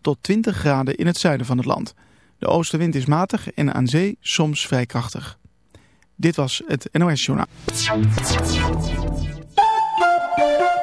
tot 20 graden in het zuiden van het land. De oostenwind is matig en aan zee soms vrij krachtig. Dit was het NOS Journaal.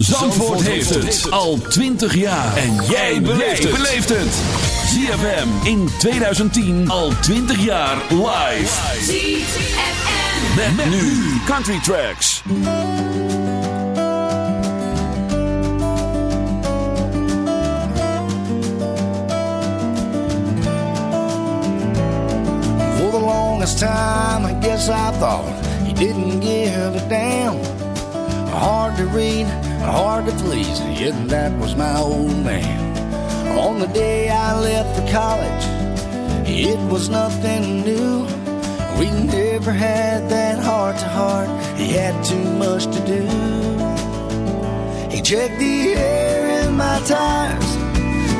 Zandvoort heeft het al 20 jaar. En jij beleeft het. ZFM in 2010 al 20 jaar live. ZFM. Met, met nu Country Tracks. For the longest time, I guess I thought he didn't give a damn. Hard to read, hard to please, yet that was my old man. On the day I left for college, it was nothing new. We never had that heart to heart, he had too much to do. He checked the air in my tires,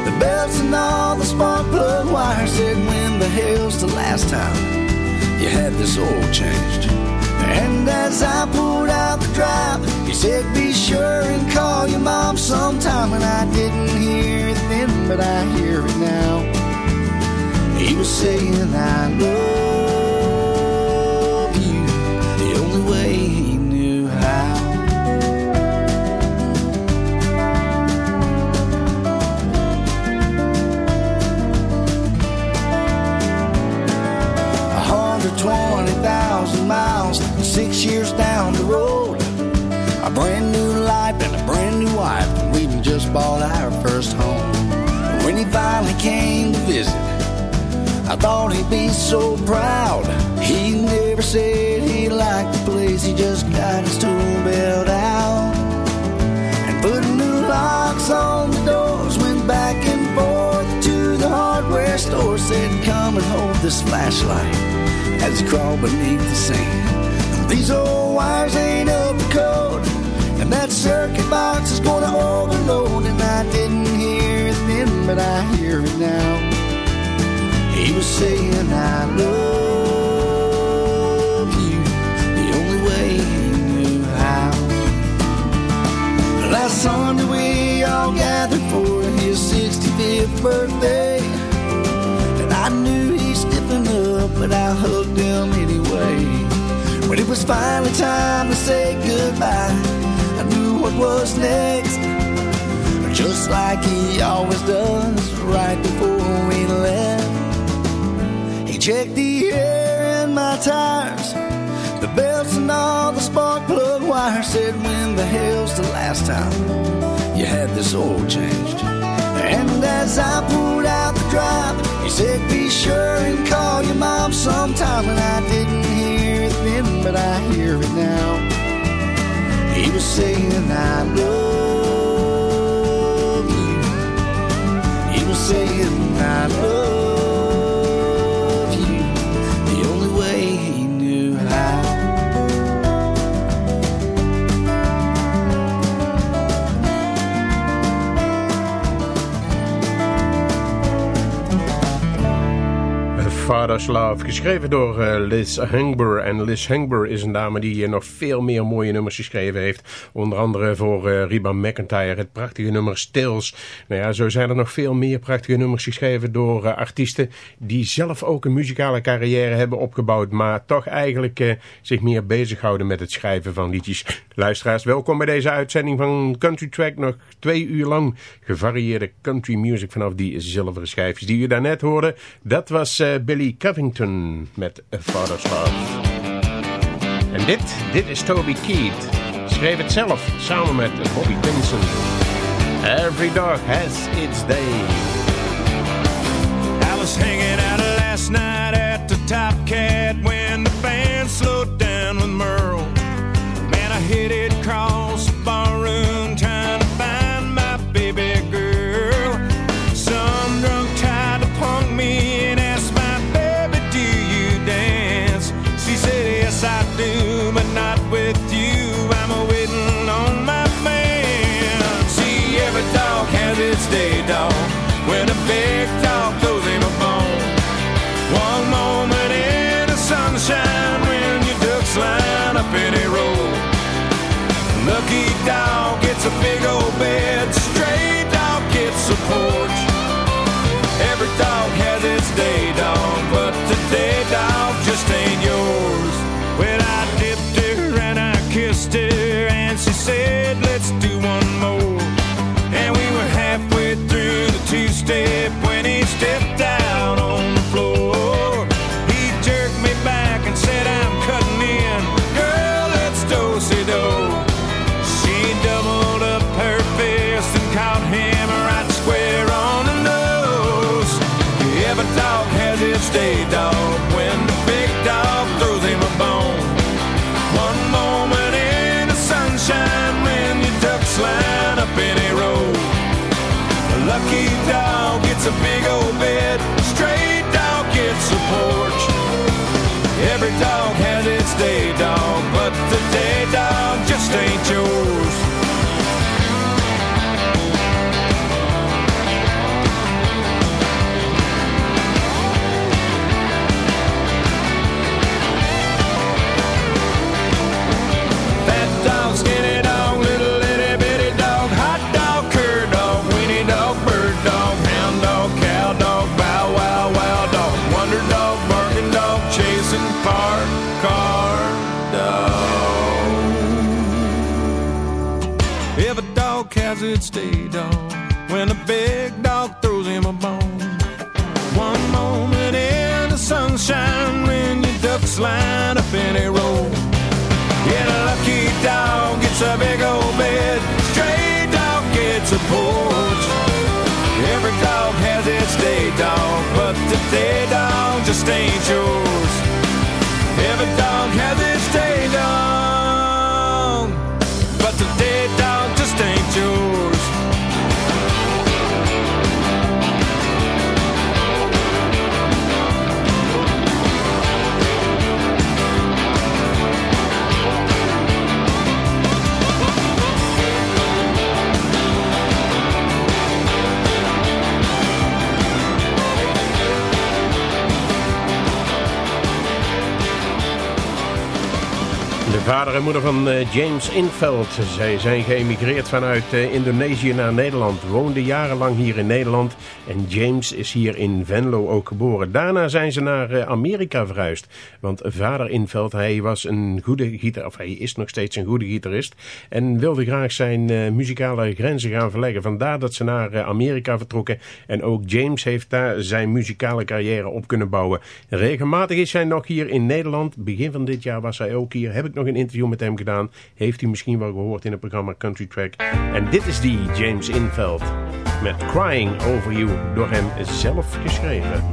the belts and all the spark plug wires. Said, when the hell's the last time you had this oil changed? And as I pulled out the drive, he said, Be sure and call your mom sometime. And I didn't hear it then, but I hear it now. He was saying, I love you the only way he knew how. Twenty thousand miles, six years down the road. A brand new life and a brand new wife. and We just bought our first home. When he finally came to visit, I thought he'd be so proud. He never said he liked the place, he just got his tool belt out. And put new locks on the doors, went back and forth to the hardware store. Said, Come and hold this flashlight as he crawled beneath the sand. These old wires ain't up to code, and that circuit box is gonna overload. And I didn't hear it then, but I hear it now. He was saying, I love you the only way he knew how. Last Sunday we all gathered for his 65th birthday. And I knew he'd stiffen up, was finally time to say goodbye, I knew what was next. Just like he always does right before we left. He checked the air in my tires, the belts and all the spark plug wires. Said, when the hell's the last time you had this oil changed? And as I pulled out the drive, he said, be sure and call your mom sometime. And I didn't then, but I hear it now. He was saying, I love you. He was saying, I love Father's Love. Geschreven door uh, Liz Hengber. En Liz Hengber is een dame die nog veel meer mooie nummers geschreven heeft. Onder andere voor uh, Reba McIntyre. Het prachtige nummer Stills. Nou ja, zo zijn er nog veel meer prachtige nummers geschreven door artiesten. Die zelf ook een muzikale carrière hebben opgebouwd. Maar toch eigenlijk zich meer bezighouden met het schrijven van liedjes. Luisteraars, welkom bij deze uitzending van Country Track. Nog twee uur lang gevarieerde country music vanaf die zilveren schijfjes die u daarnet hoorde. Dat was uh, Billy Currington met A Father's Love. En dit, dit is Toby Keith. Schreef het zelf samen met Bobby Pinson. Every dog has its day. I was hanging out last night at the Top Cat when the band slowed down with Merle. Man, I hit it across has its day dog when a big dog throws him a bone. One moment in the sunshine when your ducks line up in a row. Yeah, a lucky dog gets a big old bed. Stray dog gets a porch. Every dog has its day dog, but the day dog just ain't yours. Vader en moeder van uh, James Inveld. Zij zijn geëmigreerd vanuit uh, Indonesië naar Nederland. Woonden jarenlang hier in Nederland. En James is hier in Venlo ook geboren. Daarna zijn ze naar uh, Amerika verhuisd. Want vader Inveld, hij was een goede gitarist. Of hij is nog steeds een goede gitarist. En wilde graag zijn muzikale grenzen gaan verleggen. Vandaar dat ze naar Amerika vertrokken. En ook James heeft daar zijn muzikale carrière op kunnen bouwen. Regelmatig is hij nog hier in Nederland. Begin van dit jaar was hij ook hier. Heb ik nog een interview met hem gedaan. Heeft u misschien wel gehoord in het programma Country Track. En dit is die James Inveld met Crying Over You door hem zelf geschreven.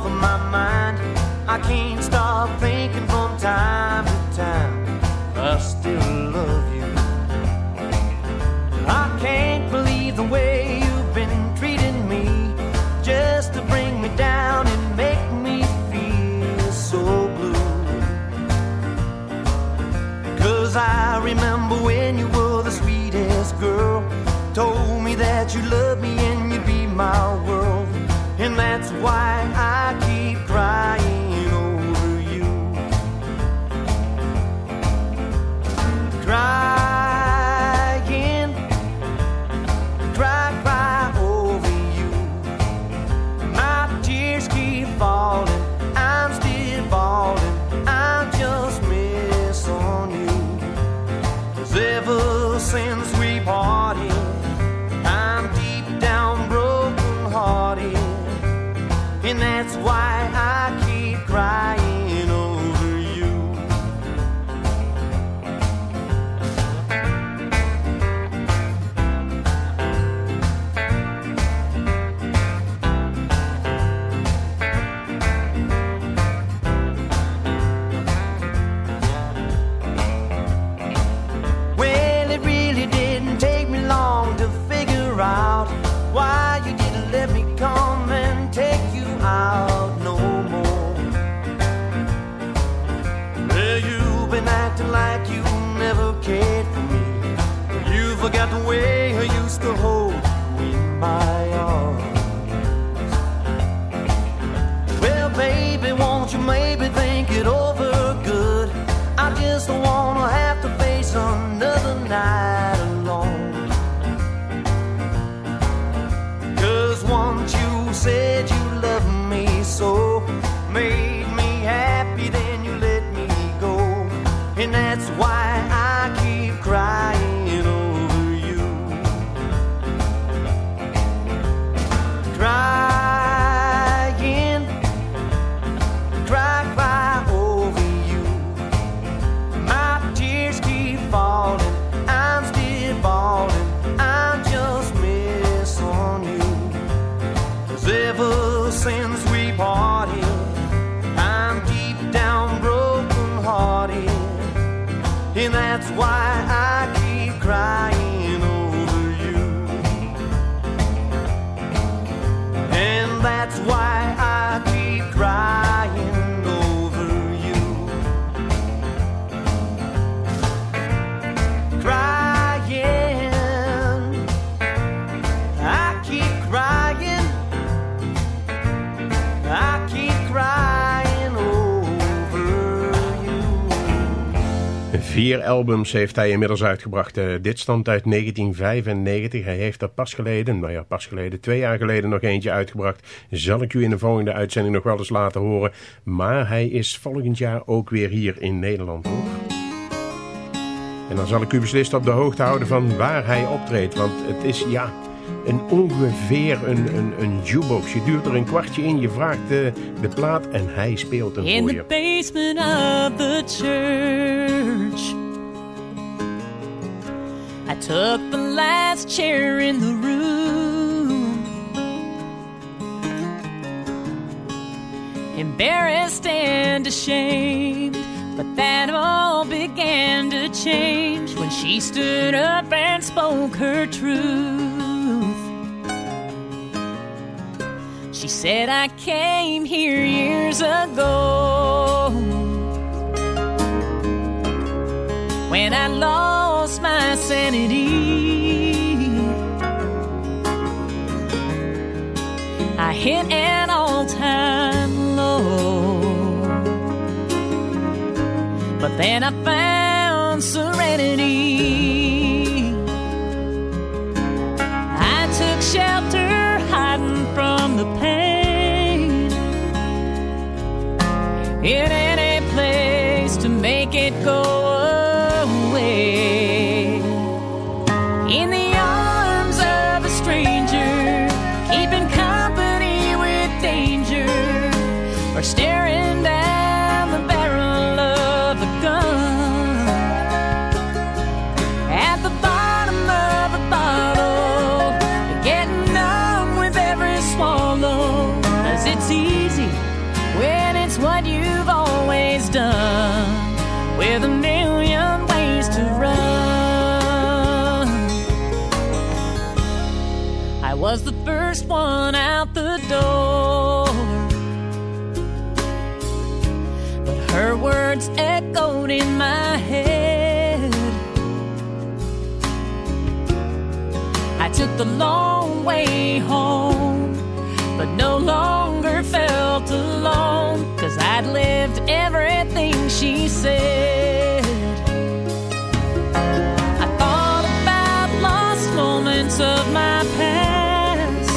Off of my mind, I can't stop thinking from time to time. I still love you. I can't believe the way you've been treating me just to bring me down and make me feel so blue. Cause I remember when you were the sweetest girl, told me that you loved me and you'd be my world. And that's why I keep crying over you. Crying, Vier albums heeft hij inmiddels uitgebracht. Eh, dit stamt uit 1995. Hij heeft er pas geleden, nou ja, pas geleden, twee jaar geleden nog eentje uitgebracht. Zal ik u in de volgende uitzending nog wel eens laten horen. Maar hij is volgend jaar ook weer hier in Nederland hoor. En dan zal ik u beslist op de hoogte houden van waar hij optreedt. Want het is ja, een ongeveer een, een, een jukebox. Je duurt er een kwartje in, je vraagt de, de plaat en hij speelt hem In voor the basement of the church, I took the last chair in the room. Embarrassed and ashamed, but that all began to change when she stood up and spoke her truth. She said, I came here years ago when I lost my sanity. I hit an all time low, but then I found serenity. The pain. In any place to make it go what you've always done with a million ways to run. I was the first one out the door. But her words echoed in my head. I took the long way home, but no longer felt alone, everything she said. I thought about lost moments of my past,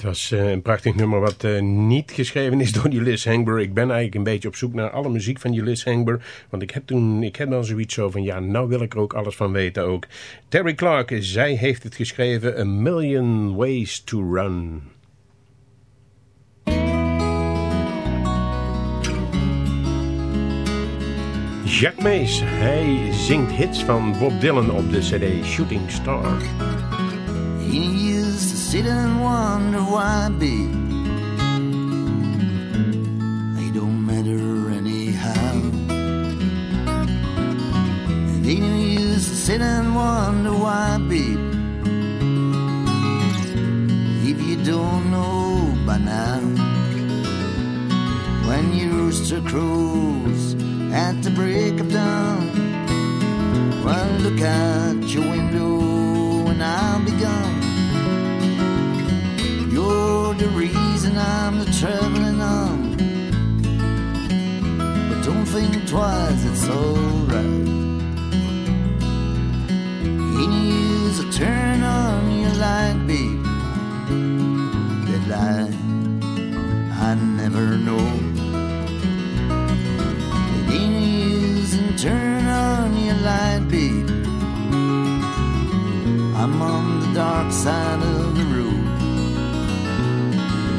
Dit was eh, een prachtig nummer wat eh, niet geschreven is door Liz Hengber. Ik ben eigenlijk een beetje op zoek naar alle muziek van Liz Hengber. Want ik heb toen, ik heb dan zoiets zo van, ja, nou wil ik er ook alles van weten ook. Terry Clark, zij heeft het geschreven, A Million Ways to Run. Jack Mees, hij zingt hits van Bob Dylan op de cd Shooting Star. He used to sit and wonder why, babe. They don't matter anyhow. And he used to sit and wonder why, babe. If you don't know by now, when your rooster crows at the break of dawn, well, look out your window and I'll be gone. You're the reason I'm traveling on. But don't think twice, it's alright. Can you use a turn on your light, babe? That light I never know. Turn on your light, babe? Dark side of the road.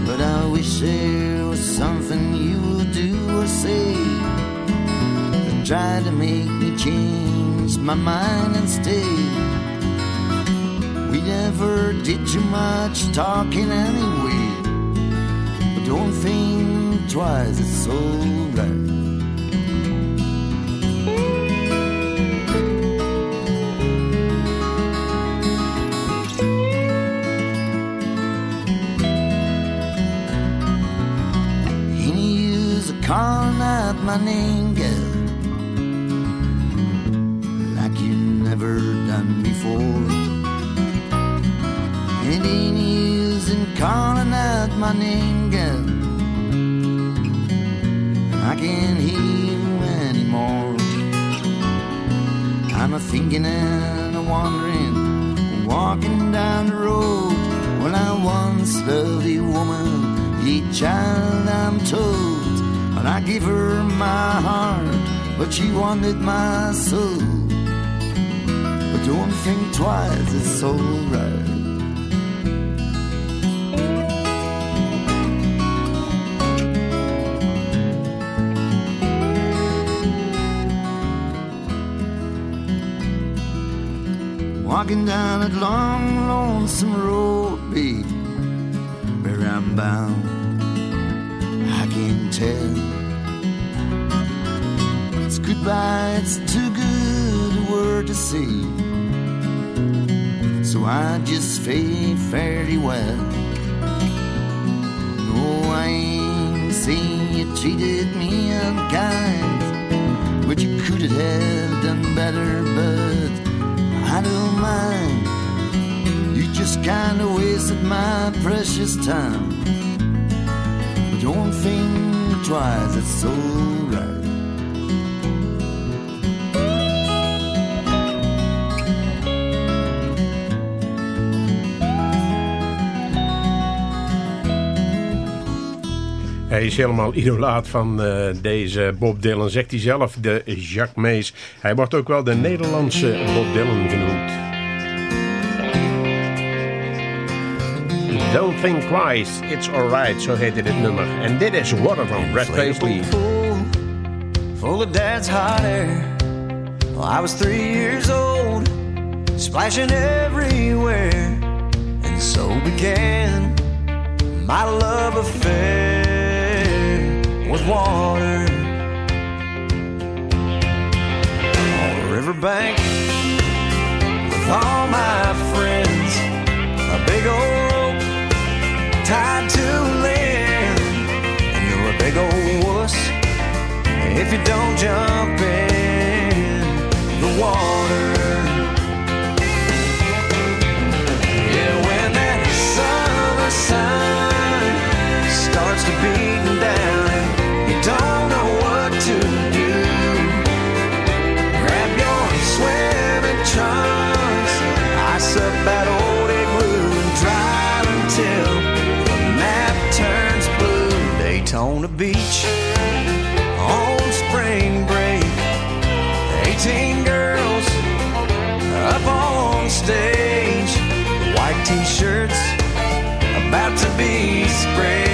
But I wish there was something you would do or say that try to make me change my mind and stay. We never did too much talking anyway. But don't think twice, it's alright. Calling out my name, girl, like you never done before. It ain't use in calling out my name, girl. I can't hear you anymore. I'm a thinking and a wandering, walking down the road. When I once loved a woman, a child I'm told. And I give her my heart, but she wanted my soul. But don't think twice, it's alright. Walking down that long, lonesome road, babe, where I'm bound, I can tell. Goodbye, it's too good a word to say. So I just fade fairly well. No, I ain't saying you treated me unkind, but you could have done better, but I don't mind. You just kinda wasted my precious time. But don't think twice, it's alright. Hij is helemaal idolaat van uh, deze Bob Dylan, zegt hij zelf, de Jacques Mees. Hij wordt ook wel de Nederlandse Bob Dylan genoemd. Don't think twice, it's alright, zo heette dit nummer. En dit is Water van Brad Paisley. Full of dad's hot air. Well, I was three years old, splashing everywhere. And so began my love affair with water. On the riverbank with all my friends, a big old rope tied to land. And you're a big old wuss if you don't jump in the water. Yeah, when that summer sun starts to beat be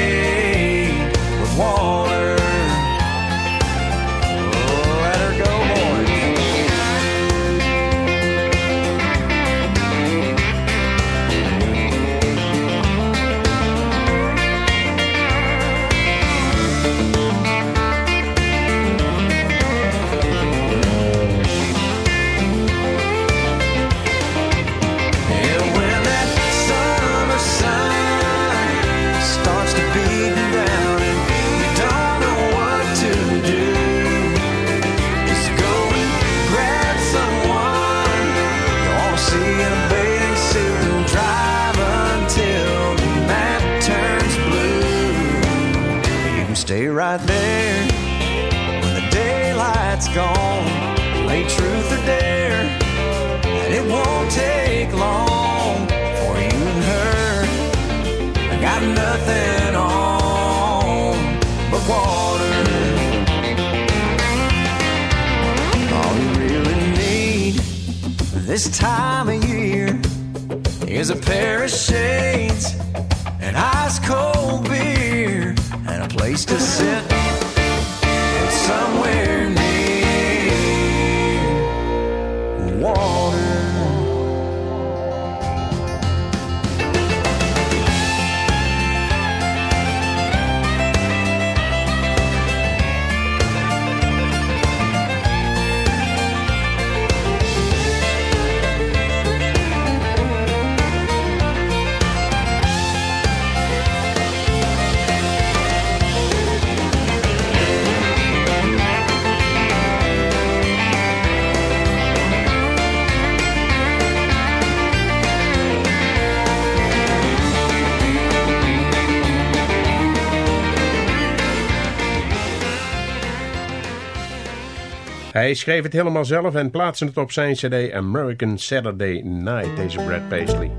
Hij schreef het helemaal zelf en plaatste het op zijn cd American Saturday Night, deze Brad Paisley.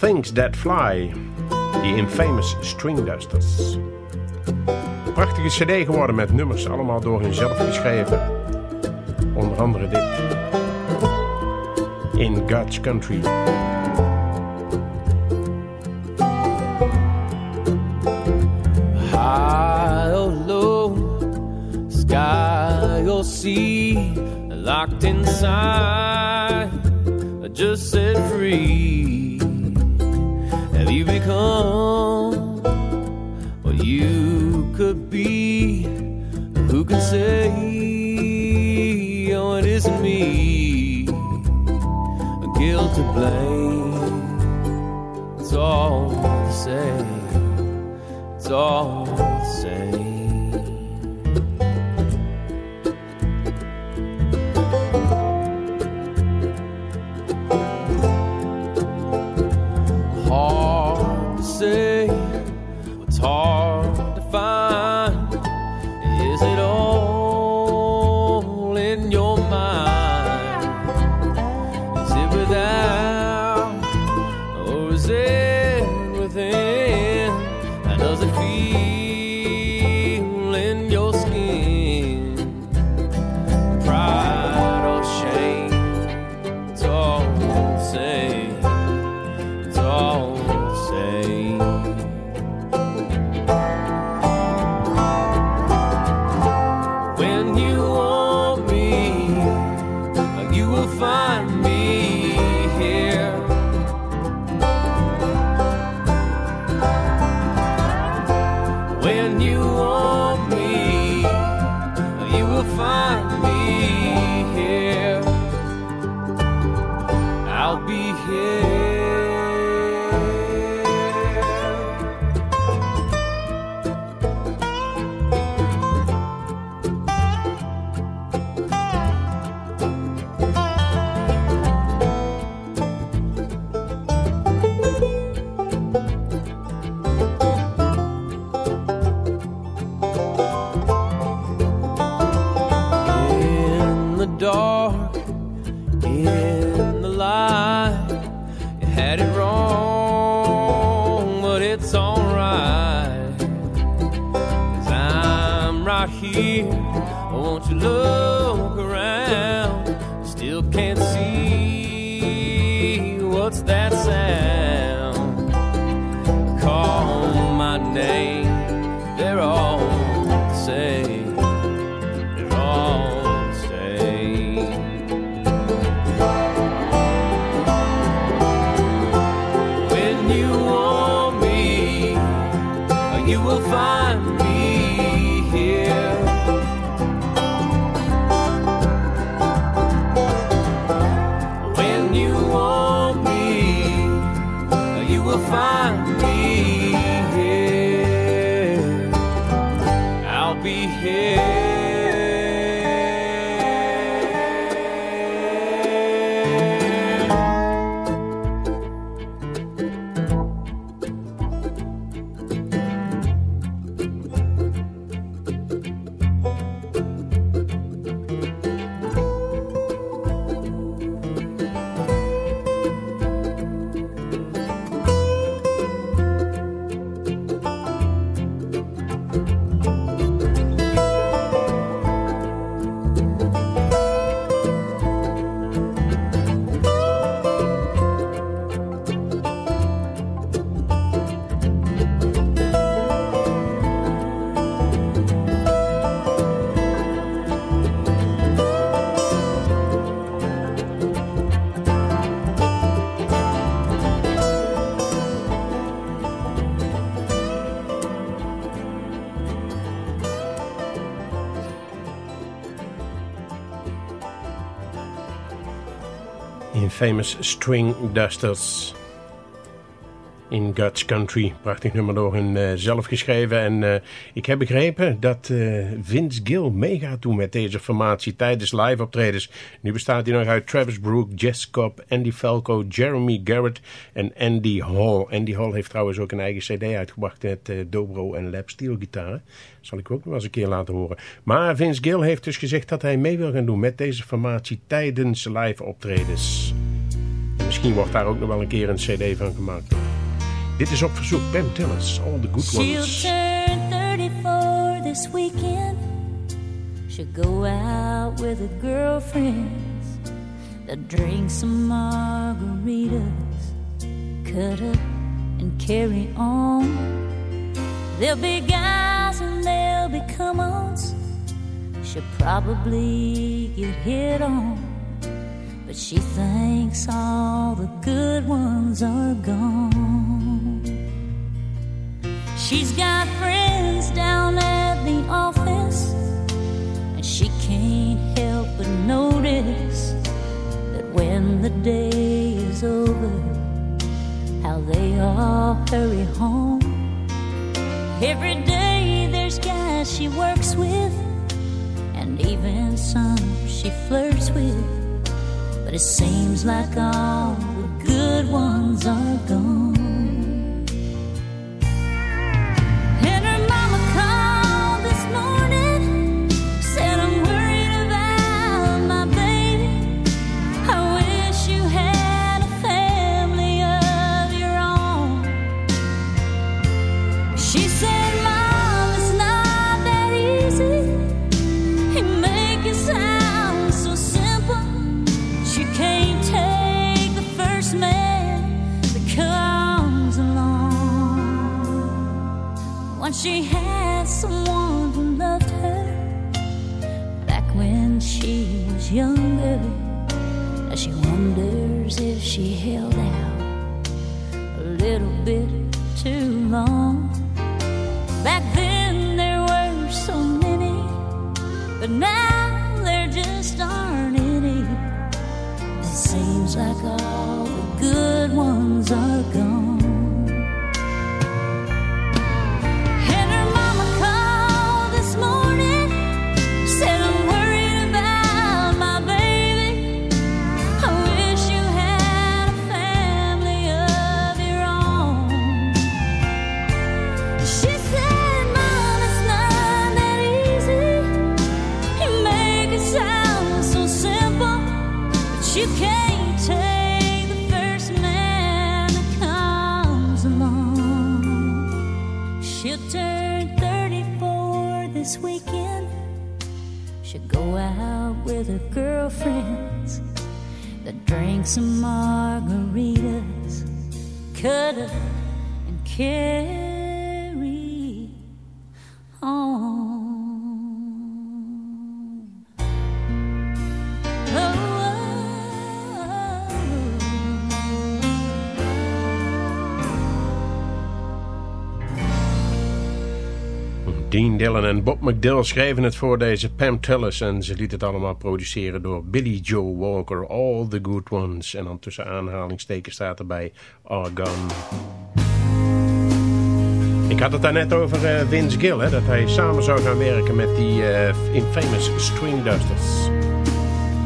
Things That Fly, die infamous String Dusters. Prachtige cd geworden met nummers, allemaal door hem zelf geschreven. Onder andere dit. In God's Country. Sea, locked inside just set free. Have you become what you could be? Who can say, oh, it isn't me? Guilt to blame. It's all the same. It's all the same. Infamous String Dusters. In God's Country. Prachtig nummer door hun eh, zelf geschreven. En eh, ik heb begrepen dat eh, Vince Gill mee gaat doen met deze formatie tijdens live optredens. Nu bestaat hij nog uit Travis Brook, Jess Cobb, Andy Falco, Jeremy Garrett en Andy Hall. Andy Hall heeft trouwens ook een eigen cd uitgebracht met dobro en lap steel gitaren. Zal ik ook nog eens een keer laten horen. Maar Vince Gill heeft dus gezegd dat hij mee wil gaan doen met deze formatie tijdens live optredens. En misschien wordt daar ook nog wel een keer een cd van gemaakt. Dit is op verzoek Ben Tillers, All the Good She'll Ones. turn 34 this weekend. She'll go out with her girlfriends. They'll drink some margaritas, cut up and carry on. There'll be guys and there'll be come ons. She'll probably get hit on. But she thinks all the good ones are gone. She's got friends down at the office, and she can't help but notice that when the day is over, how they all hurry home. Every day there's guys she works with, and even some she flirts with. But it seems like all the good ones are gone. Once she had someone who loved her back when she was younger. Now she wonders if she held Dean Dillon en Bob McDill schreven het voor deze Pam Tillis en ze liet het allemaal produceren door Billy Joe Walker, All the Good Ones. En dan tussen aanhalingstekens staat erbij Argon. Ik had het daarnet over eh, Vince Gill, hè, dat hij samen zou gaan werken met die eh, infamous String Dusters.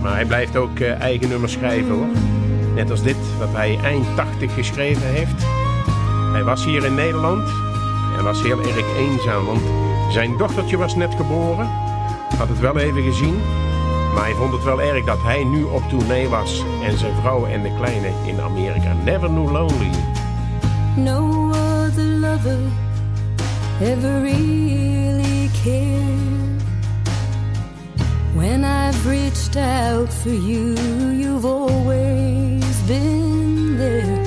Maar hij blijft ook eh, eigen nummers schrijven hoor. Net als dit, wat hij eind 80 geschreven heeft. Hij was hier in Nederland en was heel erg eenzaam, want zijn dochtertje was net geboren. Had het wel even gezien, maar hij vond het wel erg dat hij nu op tournee was en zijn vrouw en de kleine in Amerika. Never knew lonely. No other lover ever really cared. When I've reached out for you, you've always been there.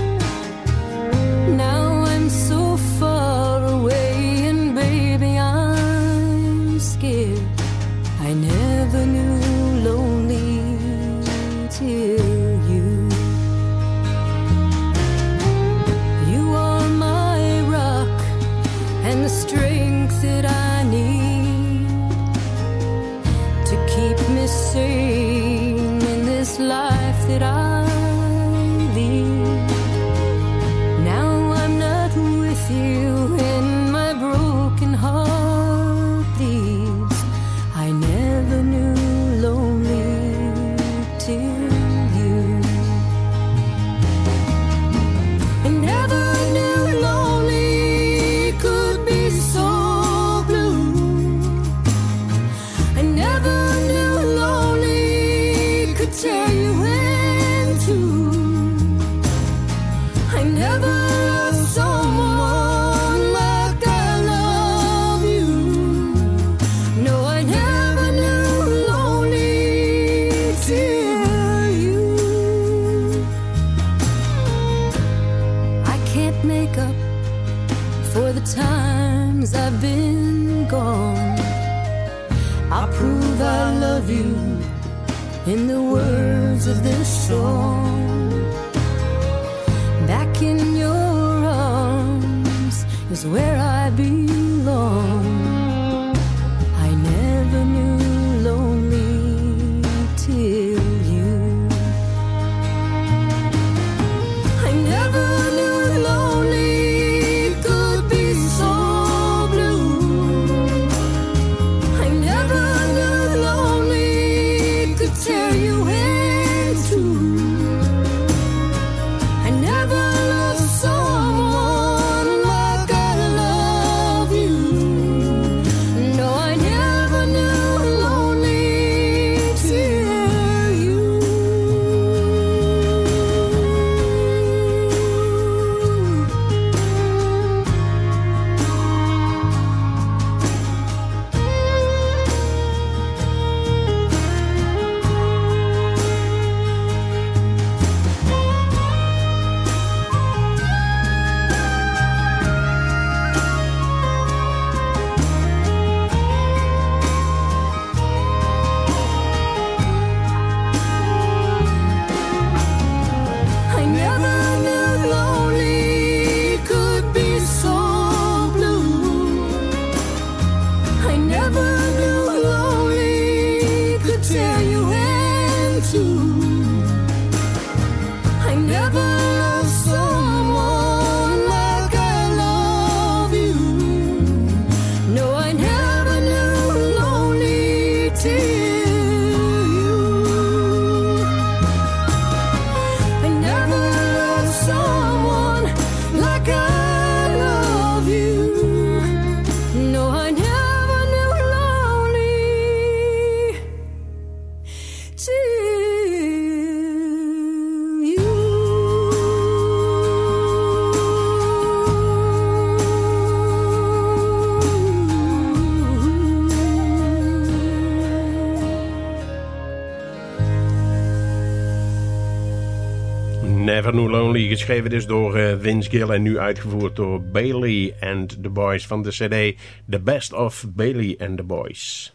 New Lonely, geschreven is door eh, Vince Gill en nu uitgevoerd door Bailey and the Boys van de CD The Best of Bailey and the Boys.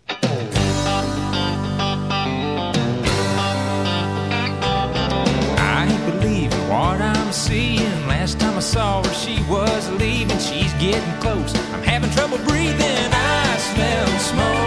I believe what I'm seeing. Last time I saw her, she was leaving. She's getting close. I'm having trouble breathing. I smell smoke.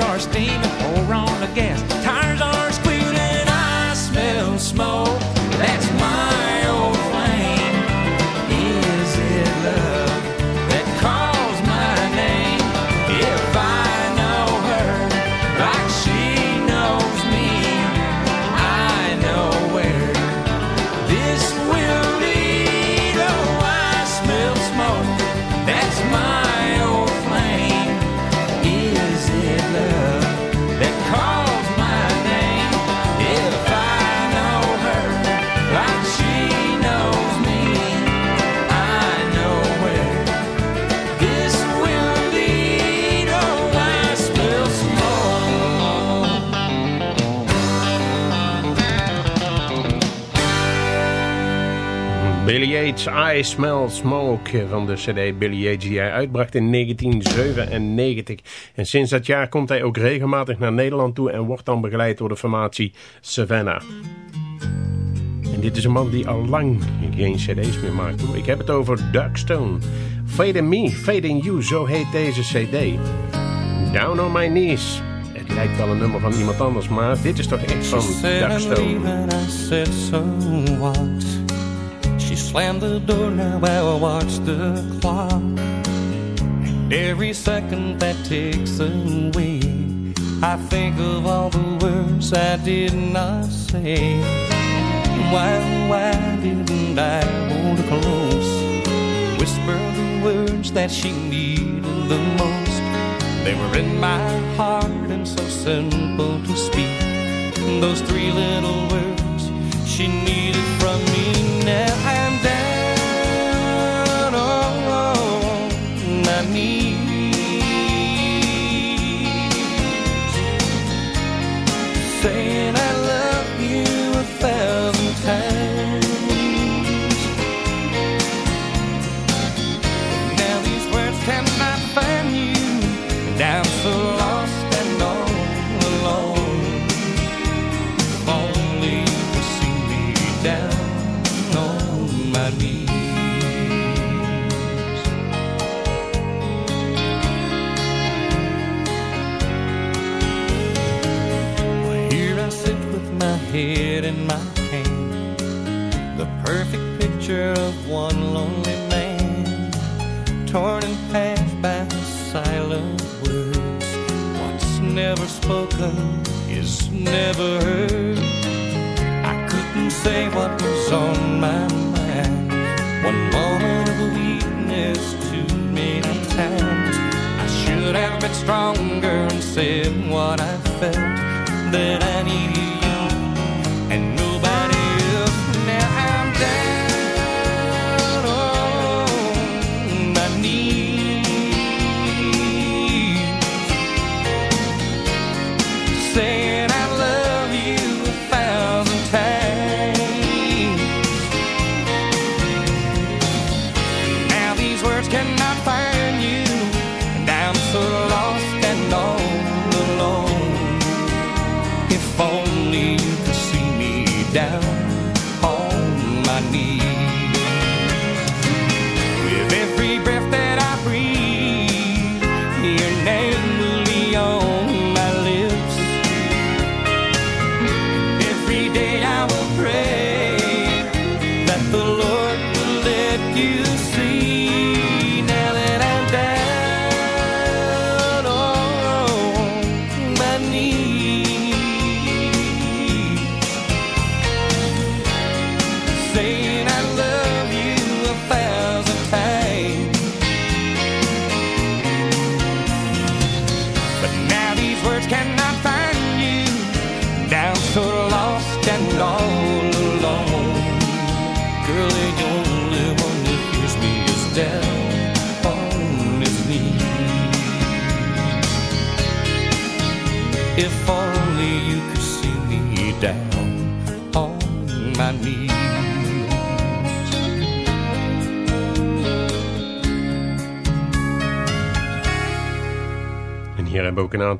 are steaming. I Smell Smoke van de cd Billy Yates die hij uitbracht in 1997. En sinds dat jaar komt hij ook regelmatig naar Nederland toe en wordt dan begeleid door de formatie Savannah. En dit is een man die al lang geen cd's meer maakt. Ik heb het over Doug Stone. Fade in Me, Fade in You, zo heet deze cd. Down on My Knees. Het lijkt wel een nummer van iemand anders, maar dit is toch echt van Doug Slammed the door, now I watch the clock. And every second that takes away, I think of all the words I did not say. Why, why didn't I hold her close? Whisper the words that she needed the most. They were in my heart and so simple to speak. Those three little words she needed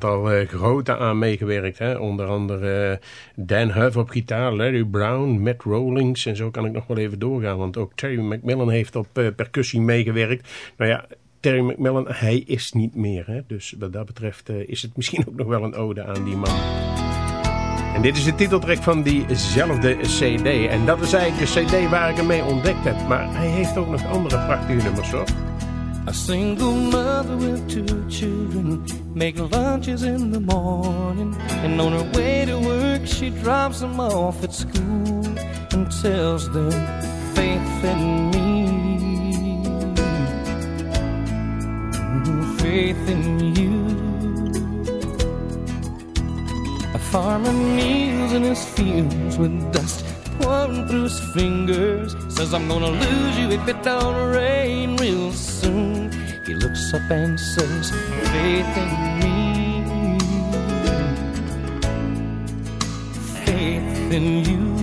aantal eh, grote aan meegewerkt. Hè? Onder andere eh, Dan Huff op gitaar, Larry Brown, Matt Rollings. En zo kan ik nog wel even doorgaan. Want ook Terry McMillan heeft op eh, percussie meegewerkt. Nou ja, Terry McMillan, hij is niet meer. Hè? Dus wat dat betreft is het misschien ook nog wel een ode aan die man. En dit is de titeltrack van diezelfde cd. En dat is eigenlijk de cd waar ik hem mee ontdekt heb. Maar hij heeft ook nog andere prachtige nummers hoor. A single mother with two children make lunches in the morning. And on her way to work, she drops them off at school and tells them faith in me. Mm-hmm. Faith in you. A farmer kneels in his fields with dust pouring through his fingers. Says, I'm gonna lose you if it don't rain real soon. He looks up and says, Faith in me, faith in you.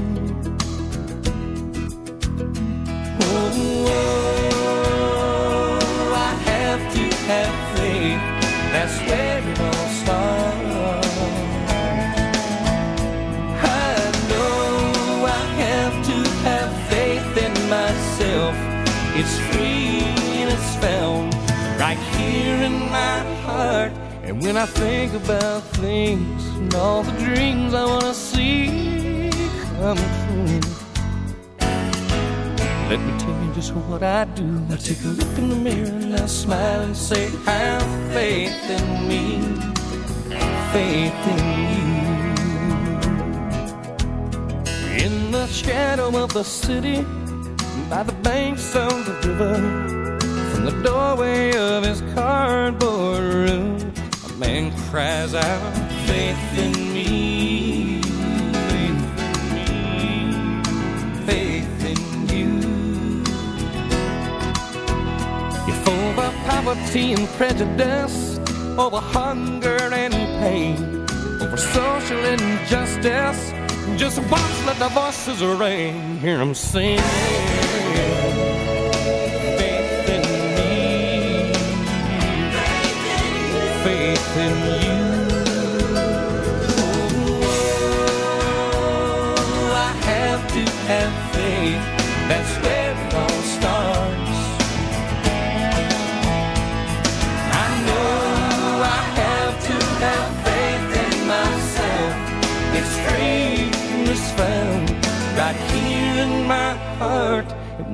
Oh, oh I have to have faith. That's where it all when I think about things and all the dreams I wanna see come true. Let me tell you just what I do. I take a look in the mirror and I smile and say, Have faith in me, faith in you. In the shadow of the city, by the banks of the river, from the doorway of his cardboard room, man cries out, Faith in me, faith in me, faith in you. Full of poverty and prejudice, over hunger and pain, over social injustice. Just watch, let the voices ring. Hear 'em sing.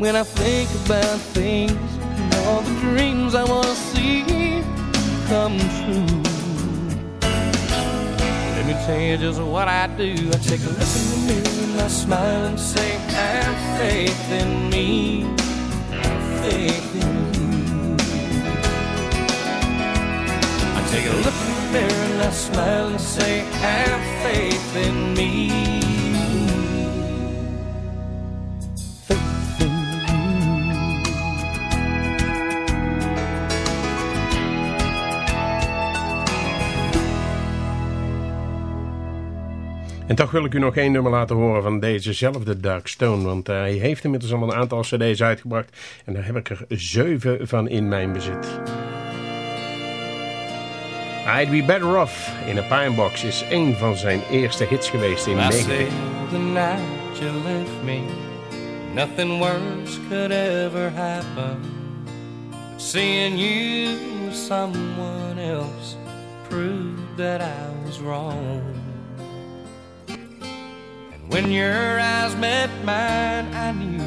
When I think about things and all the dreams I wanna see come true. You just what I do. I take a look in the mirror and I smile and say, Have faith in me, have faith in you. I take a look in the mirror and I smile and say, Have faith in me. En toch wil ik u nog één nummer laten horen van dezezelfde Dark Stone. Want hij heeft inmiddels al een aantal cd's uitgebracht. En daar heb ik er zeven van in mijn bezit. I'd Be Better Off in a Pine Box is één van zijn eerste hits geweest in I 90. say the night you left me, nothing worse could ever happen. Seeing you with someone else proved that I was wrong. When your eyes met mine, I knew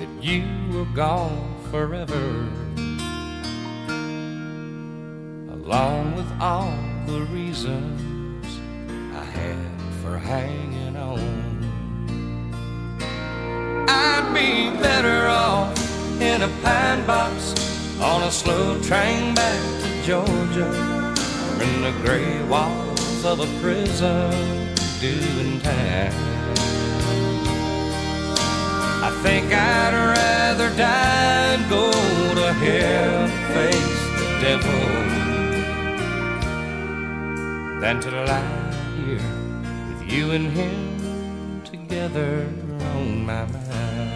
that you were gone forever. Along with all the reasons I had for hanging on. I'd be better off in a pine box on a slow train back to Georgia or in the gray walls of a prison doing time. I think I'd rather die and go to hell face the devil than to lie here with you and him together on my mind.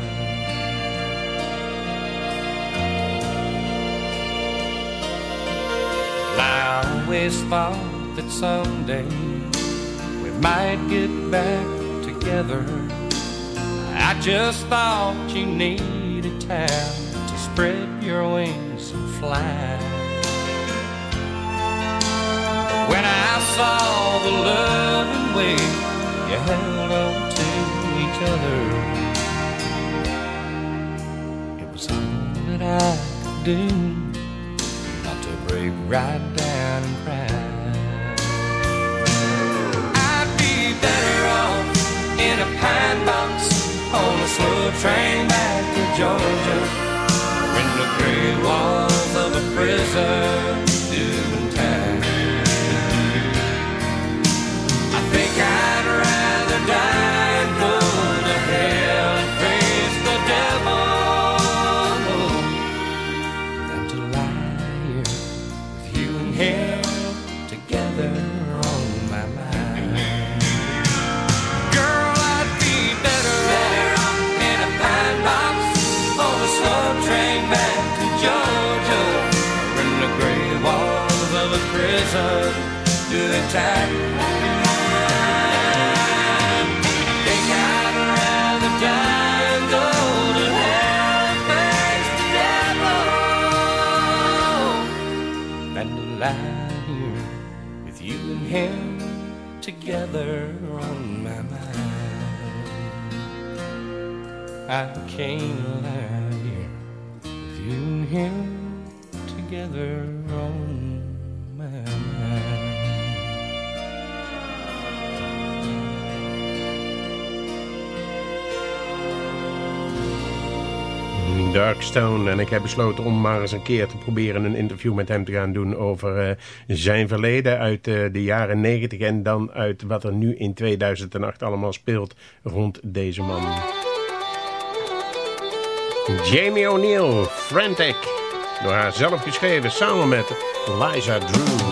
I always thought that someday we might get back together. I just thought you needed time to spread your wings and fly. When I saw the loving way you held on to each other, it was all that I could do not to break right down and cry. I'd be better off in a pine box on a slow train back to Georgia, or in the gray walls of a prison doing I can't lie here with you and him together on my mind. I came here to join him together Darkstone. En ik heb besloten om maar eens een keer te proberen een interview met hem te gaan doen over eh, zijn verleden uit eh, de jaren 90 en dan uit wat er nu in 2008 allemaal speelt rond deze man. Jamie O'Neill, Frantic. Door haar zelf geschreven samen met Liza Drew.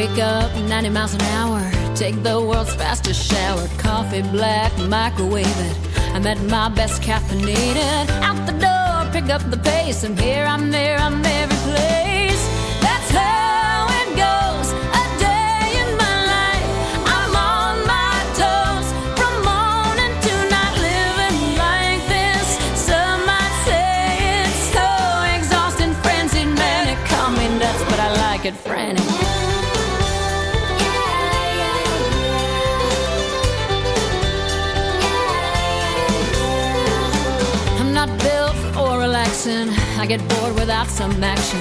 Wake up 90 miles an hour. Take the world's fastest shower. Coffee black, microwave it. I'm at my best caffeinated. Out the door, pick up the pace. I'm here, I'm there, I'm every place. That's how it goes. A I get bored without some action.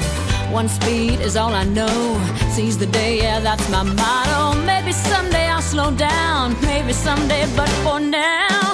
One speed is all I know. Seize the day, yeah, that's my motto. Maybe someday I'll slow down. Maybe someday, but for now,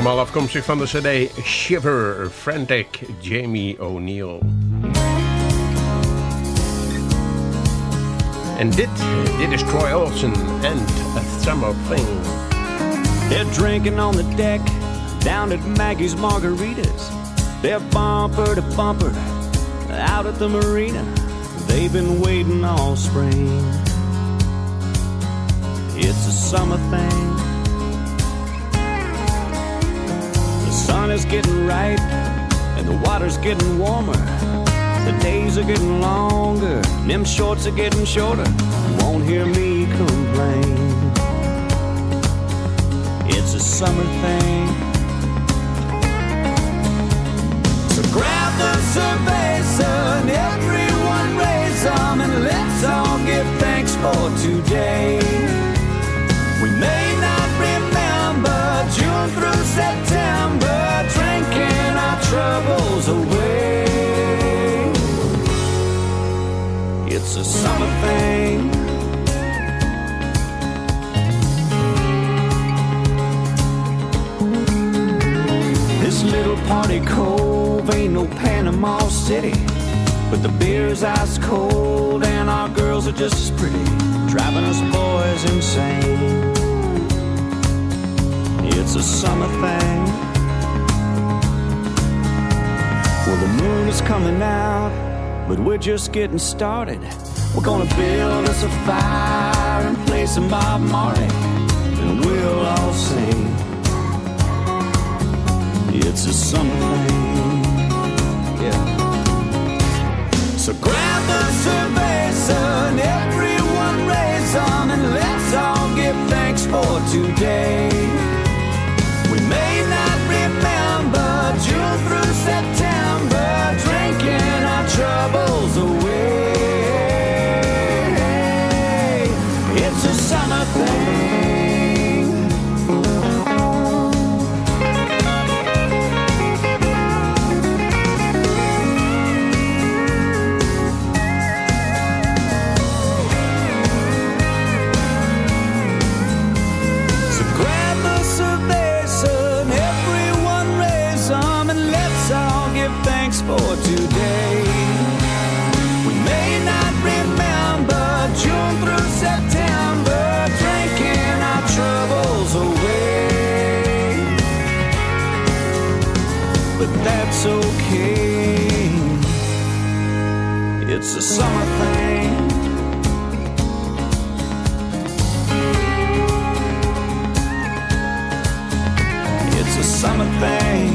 Allemaal afkomstig van de cd Shiver, Frantic, Jamie O'Neal. En dit, dit is Troy Olsen and A Summer Thing. They're drinking on the deck down at Maggie's Margaritas. They're bumper to bumper out at the marina. They've been waiting all spring. It's a summer thing. Sun is getting right and the water's getting warmer. The days are getting longer, and them shorts are getting shorter. You won't hear me complain. It's a summer thing. So grab the cerveza and everyone raise them and let's all give thanks for today. It's a summer thing. This little party cove ain't no Panama City. But the beer's ice cold and our girls are just as pretty, driving us boys insane. It's a summer thing. Well, the moon is coming out, but we're just getting started. We're gonna build us a fire and play some Bob Marley, and we'll all sing. It's a summer thing. Yeah. So grab the cerveza and everyone raise on and let's all give thanks for today. We may not remember June through September, troubles away. It's a summer thing. So grab and let's all give thanks for today. It's a summer thing. It's a summer thing.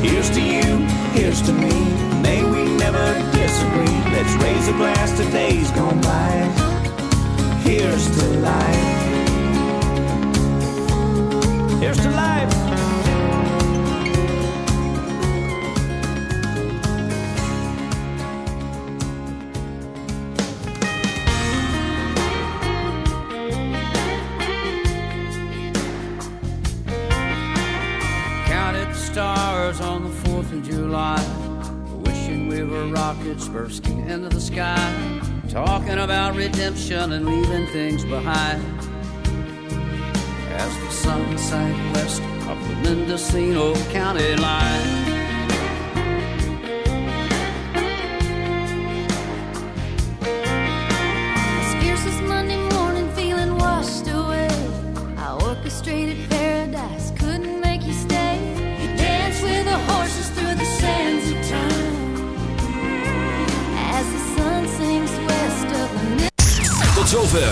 Here's to you, here's to me. May we never disagree. Let's raise a glass to days gone by. Here's to life. Here's to life. Counted the stars on the 4th of July, wishing we were rockets bursting into the sky, talking about redemption and leaving things behind. The west of the Mendocino County line.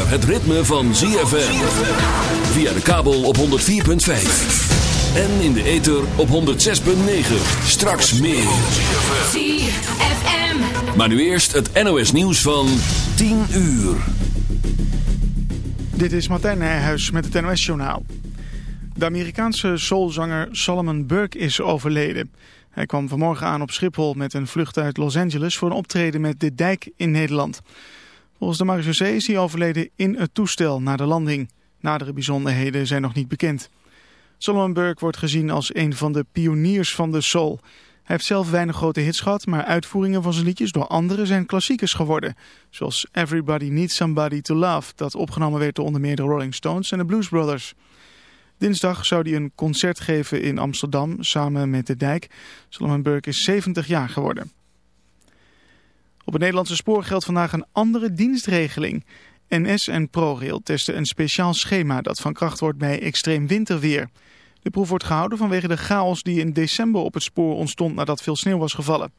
Het ritme van ZFM. Via de kabel op 104.5. En in de ether op 106.9. Straks meer. ZFM. Maar nu eerst het NOS nieuws van 10 uur. Dit is Martijn Nijhuis met het NOS-journaal. De Amerikaanse soulzanger Solomon Burke is overleden. Hij kwam vanmorgen aan op Schiphol met een vlucht uit Los Angeles... voor een optreden met De Dijk in Nederland. Volgens de marechaussee is hij overleden in het toestel na de landing. Nadere bijzonderheden zijn nog niet bekend. Solomon Burke wordt gezien als een van de pioniers van de soul... Hij heeft zelf weinig grote hits gehad, maar uitvoeringen van zijn liedjes door anderen zijn klassiekers geworden. Zoals Everybody Needs Somebody to Love, dat opgenomen werd door onder meer de Rolling Stones en de Blues Brothers. Dinsdag zou hij een concert geven in Amsterdam samen met De Dijk. Solomon Burke is 70 jaar geworden. Op het Nederlandse spoor geldt vandaag een andere dienstregeling. NS en ProRail testen een speciaal schema dat van kracht wordt bij extreem winterweer. De proef wordt gehouden vanwege de chaos die in december op het spoor ontstond nadat veel sneeuw was gevallen.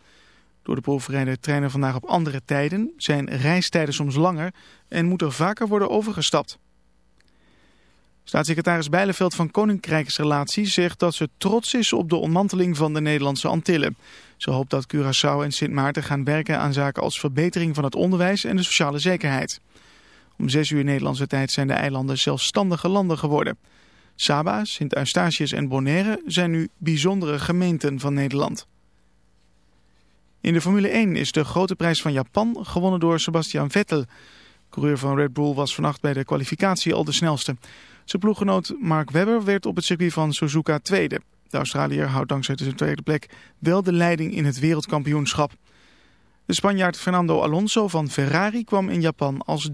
Door de proef rijden treinen vandaag op andere tijden, zijn reistijden soms langer en moet er vaker worden overgestapt. Staatssecretaris Bijleveld van Koninkrijksrelaties zegt dat ze trots is op de ontmanteling van de Nederlandse Antillen. Ze hoopt dat Curaçao en Sint Maarten gaan werken aan zaken als verbetering van het onderwijs en de sociale zekerheid. Om zes uur Nederlandse tijd zijn de eilanden zelfstandige landen geworden. Saba, Sint Eustatius en Bonaire zijn nu bijzondere gemeenten van Nederland. In de Formule 1 is de grote prijs van Japan gewonnen door Sebastian Vettel. Coureur van Red Bull was vannacht bij de kwalificatie al de snelste. Zijn ploeggenoot Mark Webber werd op het circuit van Suzuka tweede. De Australiër houdt dankzij zijn tweede plek wel de leiding in het wereldkampioenschap. De Spanjaard Fernando Alonso van Ferrari kwam in Japan als